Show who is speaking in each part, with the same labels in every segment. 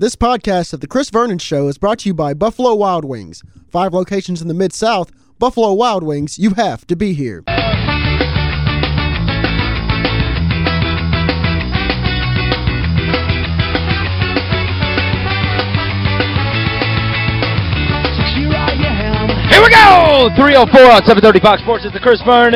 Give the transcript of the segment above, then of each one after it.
Speaker 1: This podcast of The Chris Vernon Show is brought to you by Buffalo Wild Wings. Five locations in the Mid-South, Buffalo Wild Wings, you have to be here.
Speaker 2: Here we go! 304 on 730 Fox Sports. It's the Chris Vernon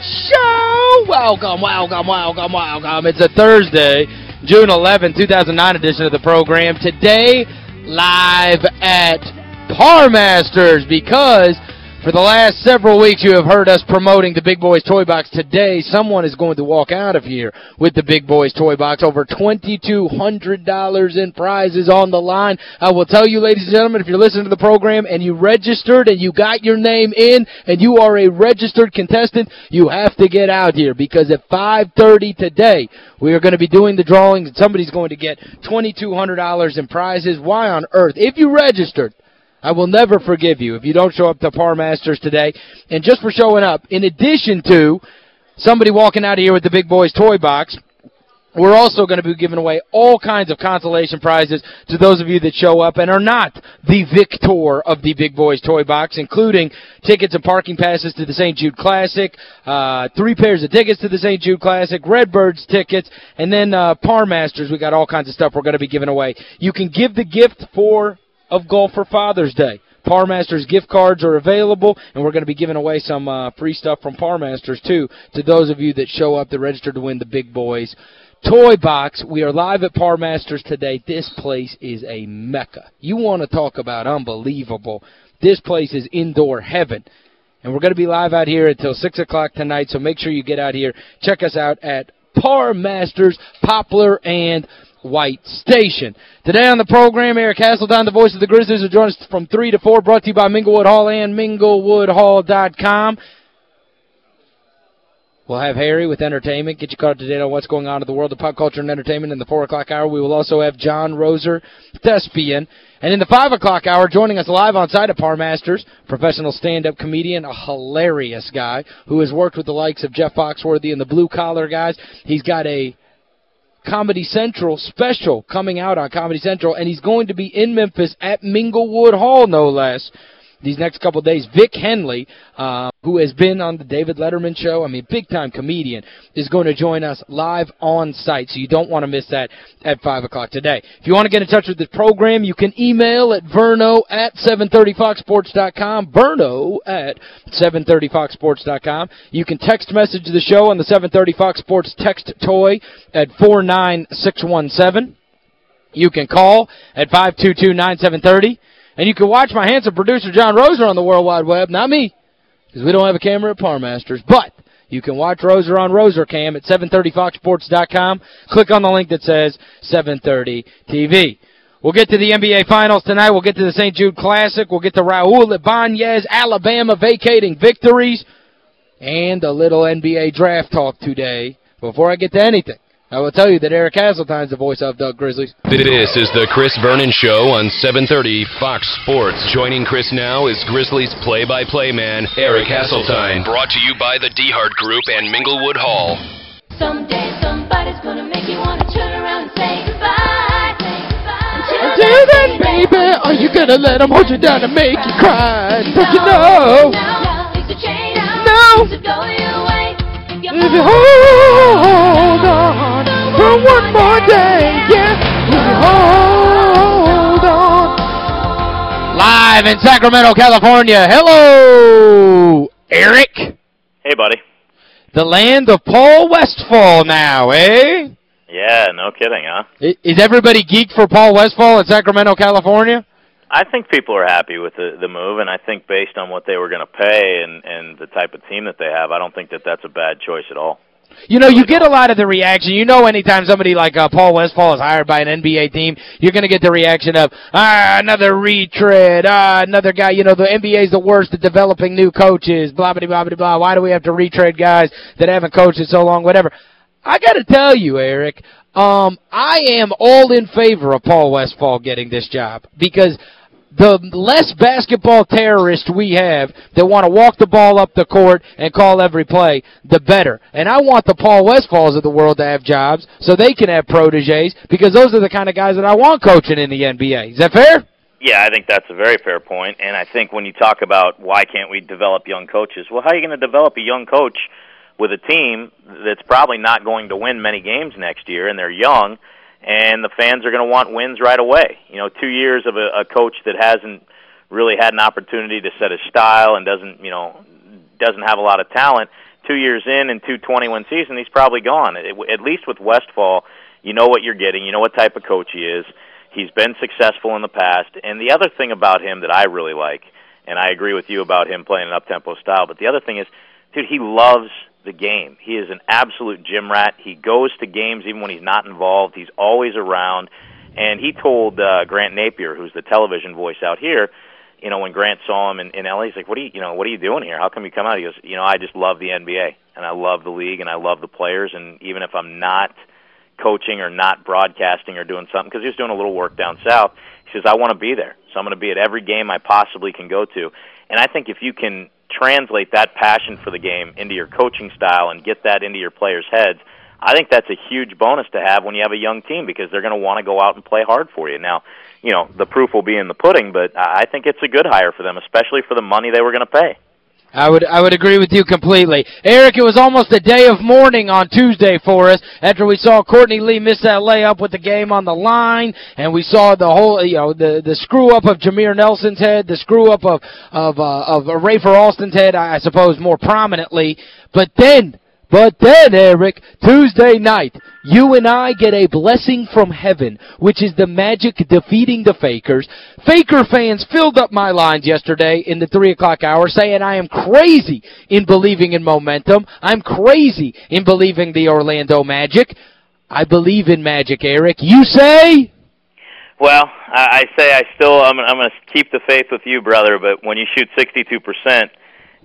Speaker 2: Show. Welcome, welcome, welcome, welcome. It's a Thursday, June 11, 2009 edition of the program. Today, live at Par Masters because for the last several weeks, you have heard us promoting the Big Boys Toy Box. Today, someone is going to walk out of here with the Big Boys Toy Box. Over $2,200 in prizes on the line. I will tell you, ladies and gentlemen, if you're listening to the program and you registered and you got your name in and you are a registered contestant, you have to get out here because at 5.30 today, we are going to be doing the drawings and somebody's going to get $2,200 in prizes. Why on earth? If you registered, I will never forgive you if you don't show up to Par Masters today. And just for showing up, in addition to somebody walking out of here with the Big Boys toy box, we're also going to be giving away all kinds of consolation prizes to those of you that show up and are not the victor of the Big Boys Toy Box, including tickets and parking passes to the St. Jude Classic, uh, three pairs of tickets to the St. Jude Classic, Redbirds tickets, and then uh, Par Masters. We got all kinds of stuff we're going to be giving away. You can give the gift for of golf for Father's Day. Parmasters gift cards are available, and we're going to be giving away some uh, free stuff from Parmasters, too, to those of you that show up that register to win the big boys. Toy Box, we are live at Parmasters today. This place is a mecca. You want to talk about unbelievable. This place is indoor heaven. And we're going to be live out here until 6 o'clock tonight, so make sure you get out here. Check us out at Parmasters, Poplar, and White Station. Today on the program, Eric Hasseltine, the voice of the Grizzlies, will join us from 3 to 4, brought to you by Minglewood Hall and minglewoodhall.com. We'll have Harry with entertainment, get you caught up to date on what's going on in the world of pop culture and entertainment in the 4 o'clock hour. We will also have John Roser, thespian. And in the 5 o'clock hour, joining us live on site at Parmasters, professional stand-up comedian, a hilarious guy who has worked with the likes of Jeff Foxworthy and the Blue Collar guys. He's got a Comedy Central special coming out on Comedy Central, and he's going to be in Memphis at Minglewood Hall, no less, these next couple days. Vic Henley, uh, who has been on the David Letterman show, I mean, big-time comedian, is going to join us live on site, so you don't want to miss that at 5 o'clock today. If you want to get in touch with the program, you can email at verno at 730foxsports.com, verno at 730foxsports.com. You can text message the show on the 730 Fox Sports text toy at 49617. You can call at 522-9730. And you can watch my handsome producer, John Roser, on the World Wide Web. Not me, because we don't have a camera at Parmasters. But you can watch Roser on RoserCam at 730foxsports.com. Click on the link that says 730 TV. We'll get to the NBA Finals tonight. We'll get to the St. Jude Classic. We'll get to Raul Ibanez, Alabama vacating victories, and a little NBA draft talk today. Before I get to anything, I will tell you that Eric Hasseltine is the voice of the Grizzlies.
Speaker 3: This is the Chris Vernon Show on 730 Fox Sports. Joining Chris now is Grizzlies play-by-play man Eric Hasseltine. Brought to you by the DeHart Group and Minglewood Hall.
Speaker 4: Someday somebody's gonna make you wanna turn around and say goodbye. Until
Speaker 2: Until then, baby, are you gonna let them hold you down and make you cry? Don't you know?
Speaker 4: No, things are changing.
Speaker 2: No.
Speaker 4: Things are going your way. If you
Speaker 2: hold on for one more day, yeah, if hold on. Live in Sacramento, California. Hello, Eric.
Speaker 5: Hey, buddy.
Speaker 2: The land of Paul Westphal now, eh?
Speaker 5: Yeah, no kidding, huh?
Speaker 2: Is everybody geek for Paul Westphal in Sacramento, California?
Speaker 5: I think people are happy with the the move, and I think based on what they were going to pay and and the type of team that they have, I don't think that that's a bad choice at all.
Speaker 2: You know, you get a lot of the reaction. You know anytime somebody like uh, Paul Westphal is hired by an NBA team, you're going to get the reaction of, ah, another retread, ah, another guy. You know, the NBA's the worst at developing new coaches, blah, blah, blah, blah, blah. Why do we have to retread guys that haven't coached in so long, whatever. I got to tell you, Eric, um, I am all in favor of Paul Westphal getting this job because the less basketball terrorists we have that want to walk the ball up the court and call every play, the better. And I want the Paul Westphals of the world to have jobs so they can have proteges because those are the kind of guys that I want coaching in the NBA. Is that fair?
Speaker 5: Yeah, I think that's a very fair point. And I think when you talk about why can't we develop young coaches, well, how are you going to develop a young coach with a team that's probably not going to win many games next year and they're young – and the fans are going to want wins right away. You know, two years of a, a coach that hasn't really had an opportunity to set his style and doesn't, you know, doesn't have a lot of talent. Two years in and two 21 season, he's probably gone. It, at least with Westphal, you know what you're getting. You know what type of coach he is. He's been successful in the past. And the other thing about him that I really like, and I agree with you about him playing an up-tempo style, but the other thing is, dude, he loves the game. He is an absolute gym rat. He goes to games even when he's not involved. He's always around. And he told uh, Grant Napear, who's the television voice out here, you know, when Grant saw him in, in LA, he's like, "What are you, you know, what are you doing here? How come you come out?" He goes, "You know, I just love the NBA and I love the league and I love the players. And even if I'm not coaching or not broadcasting or doing something, because he was doing a little work down south, he says, I want to be there. So I'm going to be at every game I possibly can go to. And I think if you can translate that passion for the game into your coaching style and get that into your players' heads, I think that's a huge bonus to have when you have a young team because they're going to want to go out and play hard for you. Now, you know, the proof will be in the pudding, but I think it's a good hire for them, especially for the money they were going to pay.
Speaker 2: I would I would agree with you completely. Eric, it was almost a day of mourning on Tuesday for us after we saw Courtney Lee miss that layup with the game on the line and we saw the whole you know the the screw up of Jameer Nelson's head, the screw up of of uh, of Rafer Alston's head, I suppose more prominently. But then but then, Eric, Tuesday night, you and I get a blessing from heaven, which is the magic defeating the Fakers. Faker fans filled up my lines yesterday in the 3 o'clock hour saying I am crazy in believing in momentum. I'm crazy in believing the Orlando Magic. I believe in magic, Eric. You say?
Speaker 5: Well, I, I say I still I'm, I'm going to keep the faith with you, brother, but when you shoot 62%,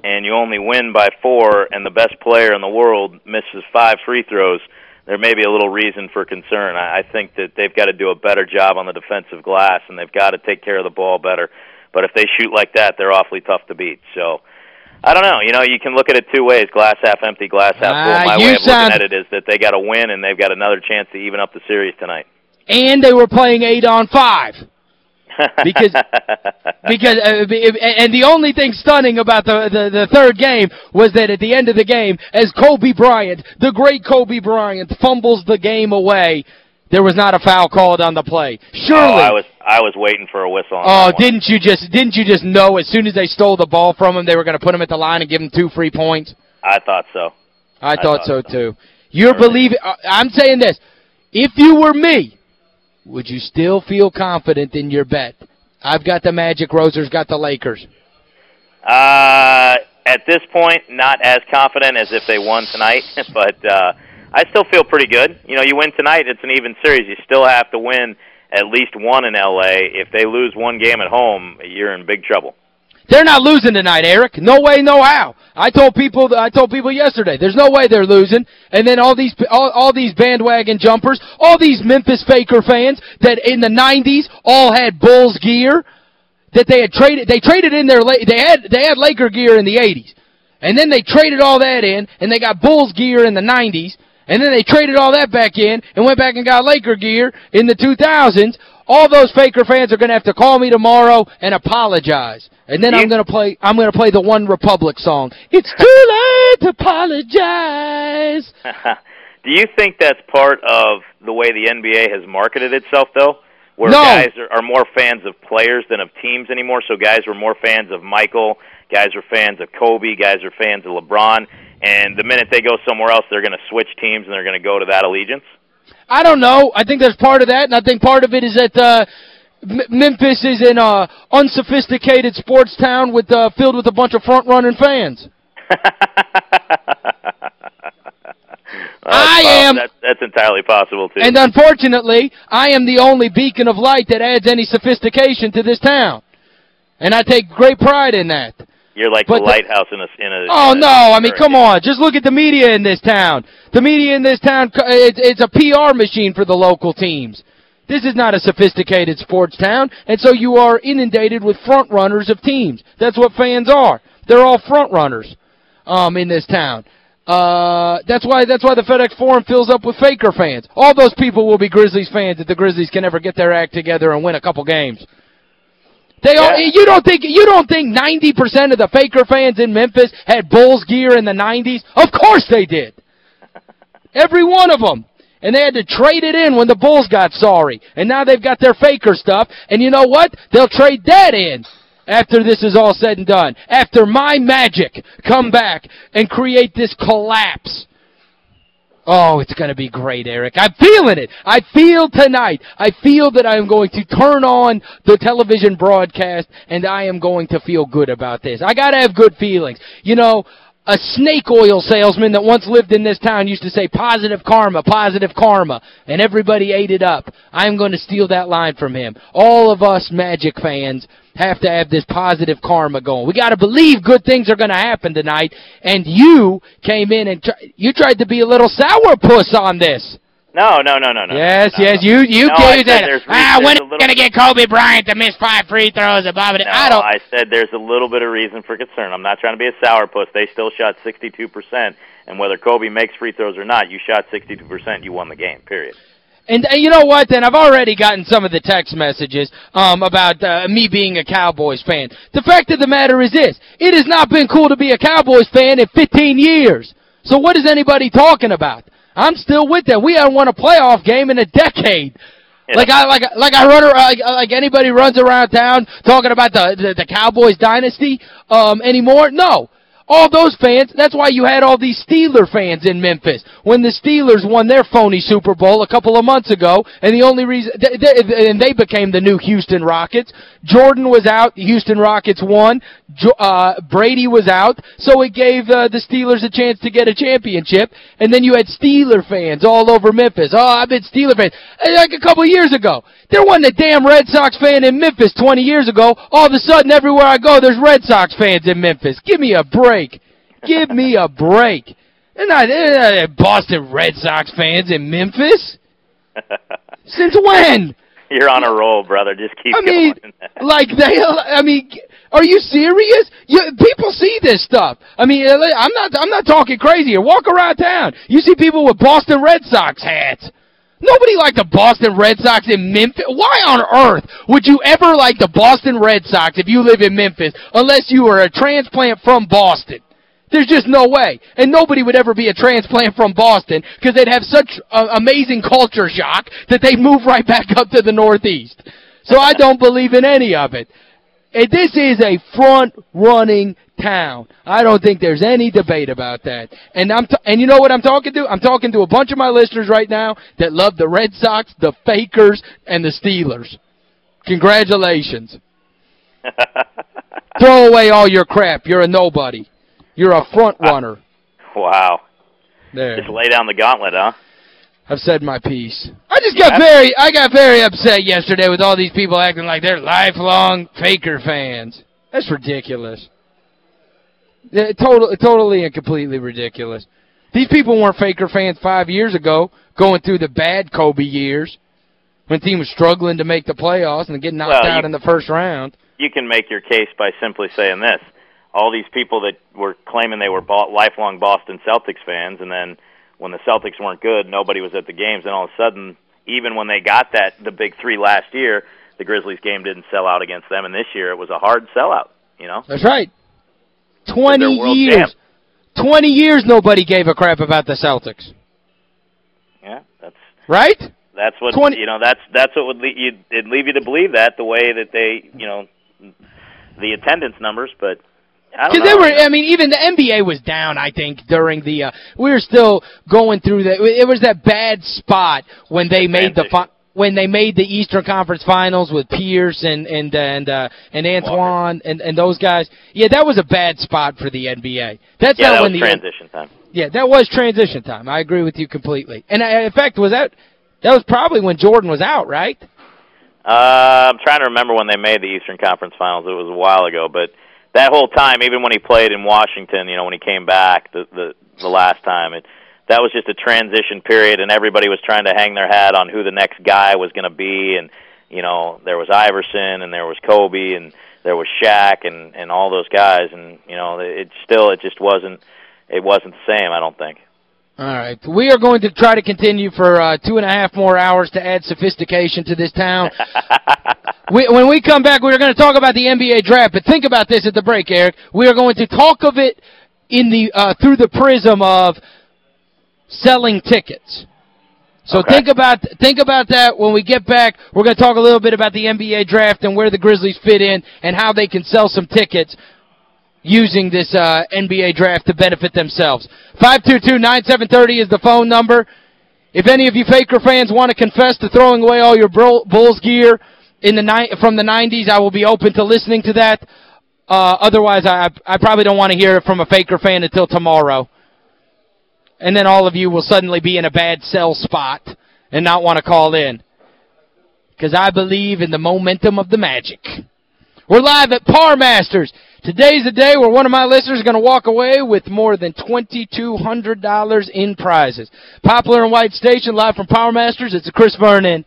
Speaker 5: and you only win by four, and the best player in the world misses five free throws, there may be a little reason for concern. I, I think that they've got to do a better job on the defensive glass, and they've got to take care of the ball better. But if they shoot like that, they're awfully tough to beat. So. I don't know. You know, you can look at it two ways, glass half empty, glass half full.
Speaker 2: Uh,
Speaker 5: My
Speaker 2: you
Speaker 5: way of
Speaker 2: sound-
Speaker 5: looking at it is that they got to win and they've got another chance to even up the series tonight.
Speaker 2: And they were playing 8 on 5. Because- Because uh, and the only thing stunning about the, the the third game was that at the end of the game as Kobe Bryant, the great Kobe Bryant fumbles the game away, there was not a foul called on the play. Surely
Speaker 5: Oh, I was I was waiting for a whistle on
Speaker 2: Oh, didn't you just didn't you just know as soon as they stole the ball from him they were going to put him at the line and give him two free points?
Speaker 5: I thought so.
Speaker 2: I, thought,
Speaker 5: thought
Speaker 2: so
Speaker 5: so.
Speaker 2: too. You're believing uh, I'm saying this. If you were me, would you still feel confident in your bet? I've got the Magic, Roser's got the Lakers.
Speaker 5: Uh, at this point, not as confident as if they won tonight, but uh, I still feel pretty good. You know, you win tonight, it's an even series. You still have to win at least one in LA. If they lose one game at home, you're in big trouble.
Speaker 2: They're not losing tonight, Eric. No way, no how. I told people I told people yesterday, there's no way they're losing. And then all these all, all these bandwagon jumpers, all these Memphis Faker fans that in the 90s all had Bulls gear that they had traded they traded in their they had they had Laker gear in the 80s. And then they traded all that in and they got Bulls gear in the 90s. And then they traded all that back in and went back and got Laker gear in the 2000s. All those Faker fans are going to have to call me tomorrow and apologize. And then
Speaker 5: You-
Speaker 2: I'm going to play I'm going to play the One Republic song. It's too late to apologize.
Speaker 5: Do you think that's part of the way the NBA has marketed itself, though? Where
Speaker 2: No.
Speaker 5: guys are, are more fans of players than of teams anymore. So guys were more fans of Michael, guys are fans of Kobe, guys are fans of LeBron. And the minute they go somewhere else, they're going to switch teams and they're going to go to that allegiance.
Speaker 2: I don't know. I think there's part of that, and I think part of it is that uh, M Memphis is in a unsophisticated sports town with uh, filled with a bunch of front-running fans. I am-
Speaker 5: That's, that's entirely possible too.
Speaker 2: And unfortunately, I am the only beacon of light that adds any sophistication to this town. And I take great pride in that.
Speaker 5: You're like
Speaker 2: but
Speaker 5: the lighthouse in a in a.
Speaker 2: Oh,
Speaker 5: in a-
Speaker 2: no, I mean, come on. Just look at the media in this town. The media in this town, it's, it's a PR machine for the local teams. This is not a sophisticated sports town, and so you are inundated with front runners of teams. That's what fans are. They're all front runners um, in this town. Uh, that's why that's why the FedEx Forum fills up with Faker fans. All those people will be Grizzlies fans if the Grizzlies can ever get their act together and win a couple games. They
Speaker 5: Yeah.
Speaker 2: all, you don't think you don't think 90% of the Faker fans in Memphis had Bulls gear in the 90s? Of course they did. Every one of them. And they had to trade it in when the Bulls got sorry. And now they've got their Faker stuff. And you know what? They'll trade that in after this is all said and done. After my magic come back and create this collapse. Oh, it's going to be great, Eric. I'm feeling it. I feel tonight. I feel that I am going to turn on the television broadcast and I am going to feel good about this. I got to have good feelings. You know, a snake oil salesman that once lived in this town used to say positive karma, positive karma, and everybody ate it up. I'm going to steal that line from him. All of us Magic fans have to have this positive karma going. We got to believe good things are going to happen tonight, and you came in and tr you tried to be a little sourpuss on this.
Speaker 5: No, no, no, no, no.
Speaker 2: Yes,
Speaker 5: no,
Speaker 2: yes,
Speaker 5: no.
Speaker 2: you you
Speaker 5: No, I
Speaker 2: gave that. Ah, when are going to get Kobe Bryant to miss five free throws above it?
Speaker 5: No,
Speaker 2: I don't
Speaker 5: I said there's a little bit of reason for concern. I'm not trying to be a sourpuss. They still shot 62%, and whether Kobe makes free throws or not, you shot 62%, you won the game, period.
Speaker 2: And uh, you know what, then? I've already gotten some of the text messages um, about uh, me being a Cowboys fan. The fact of the matter is this. It has not been cool to be a Cowboys fan in 15 years. So what is anybody talking about? I'm still with them. We haven't won a playoff game in a decade.
Speaker 5: Yeah.
Speaker 2: Like I like like I run around like, like anybody runs around town talking about the the, the Cowboys dynasty um anymore. No. All those fans, that's why you had all these Steeler fans in Memphis. When the Steelers won their phony Super Bowl a couple of months ago, and the only reason, th th and they became the new Houston Rockets. Jordan was out, the Houston Rockets won. Jo uh, Brady was out, so it gave uh, the Steelers a chance to get a championship. And then you had Steeler fans all over Memphis. Oh, I've been Steeler fans. Like a couple of years ago. There wasn't a damn Red Sox fan in Memphis 20 years ago. All of a sudden, everywhere I go, there's Red Sox fans in Memphis. Give me a break. Give me a break. They're not, they're not Boston Red Sox fans in Memphis. Since when?
Speaker 5: You're on a roll, brother. Just keep
Speaker 2: I mean,
Speaker 5: going.
Speaker 2: like they I mean, are you serious? You, people see this stuff. I mean, uh, I'm not I'm not talking crazy here. Walk around town. You see people with Boston Red Sox hats. Nobody liked the Boston Red Sox in Memphis. Why on earth would you ever like the Boston Red Sox if you live in Memphis unless you are a transplant from Boston? There's just no way. And nobody would ever be a transplant from Boston because they'd have such uh, amazing culture shock that they'd move right back up to the Northeast. So I don't believe in any of it. And this is a front-running town. I don't think there's any debate about that. And I'm and you know what I'm talking to? I'm talking to a bunch of my listeners right now that love the Red Sox, the Fakers, and the Steelers. Congratulations. Throw away all your crap. You're a nobody. You're a front runner.
Speaker 5: wow.
Speaker 2: There.
Speaker 5: Just lay down the gauntlet, huh?
Speaker 2: I've said my piece. I just got
Speaker 5: Yeah.
Speaker 2: very I got very upset yesterday with all these people acting like they're lifelong Faker fans. That's ridiculous. Yeah, total, totally and completely ridiculous. These people weren't Faker fans five years ago, going through the bad Kobe years, when the team was struggling to make the playoffs and getting knocked
Speaker 5: Well,
Speaker 2: out
Speaker 5: you-
Speaker 2: in the first round.
Speaker 5: You can make your case by simply saying this. All these people that were claiming they were lifelong Boston Celtics fans, and then when the Celtics weren't good, nobody was at the games, and all of a sudden, even when they got that the big three last year, the Grizzlies game didn't sell out against them, and this year it was a hard sellout, you know?
Speaker 2: That's right. 20
Speaker 5: They're world
Speaker 2: years. 20 years nobody gave a crap about the Celtics.
Speaker 5: Yeah, that's
Speaker 2: Right?
Speaker 5: That's what
Speaker 2: 20
Speaker 5: you know. That's that's what would lead you. It'd leave you to believe that the way that they, you know, the attendance numbers. But
Speaker 2: Because they were, I mean, even the NBA was down, I think, during the, uh, we were still going through that. it was that bad spot when they made the, when they made the Eastern Conference Finals with Pierce and, and, and, uh, and Antoine and, and those guys. Yeah, that was a bad spot for the NBA. That's
Speaker 5: yeah,
Speaker 2: not
Speaker 5: that
Speaker 2: when
Speaker 5: was
Speaker 2: the,
Speaker 5: transition time.
Speaker 2: yeah, that was transition time. I agree with you completely. And, uh, in fact, was that, that was probably when Jordan was out, right?
Speaker 5: Uh, I'm trying to remember when they made the Eastern Conference Finals. It was a while ago, but that whole time, even when he played in Washington, you know, when he came back the the, the last time, it that was just a transition period, and everybody was trying to hang their hat on who the next guy was going to be, and you know there was Iverson and there was Kobe and there was Shaq and and all those guys, and you know it still it just wasn't it wasn't the same. I don't think.
Speaker 2: All right. We are going to try to continue for uh, two and a half more hours to add sophistication to this town. we, when we come back, we're going to talk about the NBA draft. But think about this at the break, Eric. We are going to talk of it in the uh, through the prism of selling tickets. So
Speaker 5: Okay.
Speaker 2: think about think about that when we get back. We're going to talk a little bit about the NBA draft and where the Grizzlies fit in and how they can sell some tickets using this uh, NBA draft to benefit themselves. 522-9730 is the phone number. If any of you Faker fans want to confess to throwing away all your Bull- Bulls gear in the from the 90s, I will be open to listening to that. Uh, otherwise, I, I probably don't want to hear it from a Faker fan until tomorrow. And then all of you will suddenly be in a bad sell spot and not want to call in. Because I believe in the momentum of the magic. We're live at Par Masters. Today's the day where one of my listeners is going to walk away with more than $2,200 in prizes. Poplar and White Station, live from Par Masters. It's a Chris Vernon.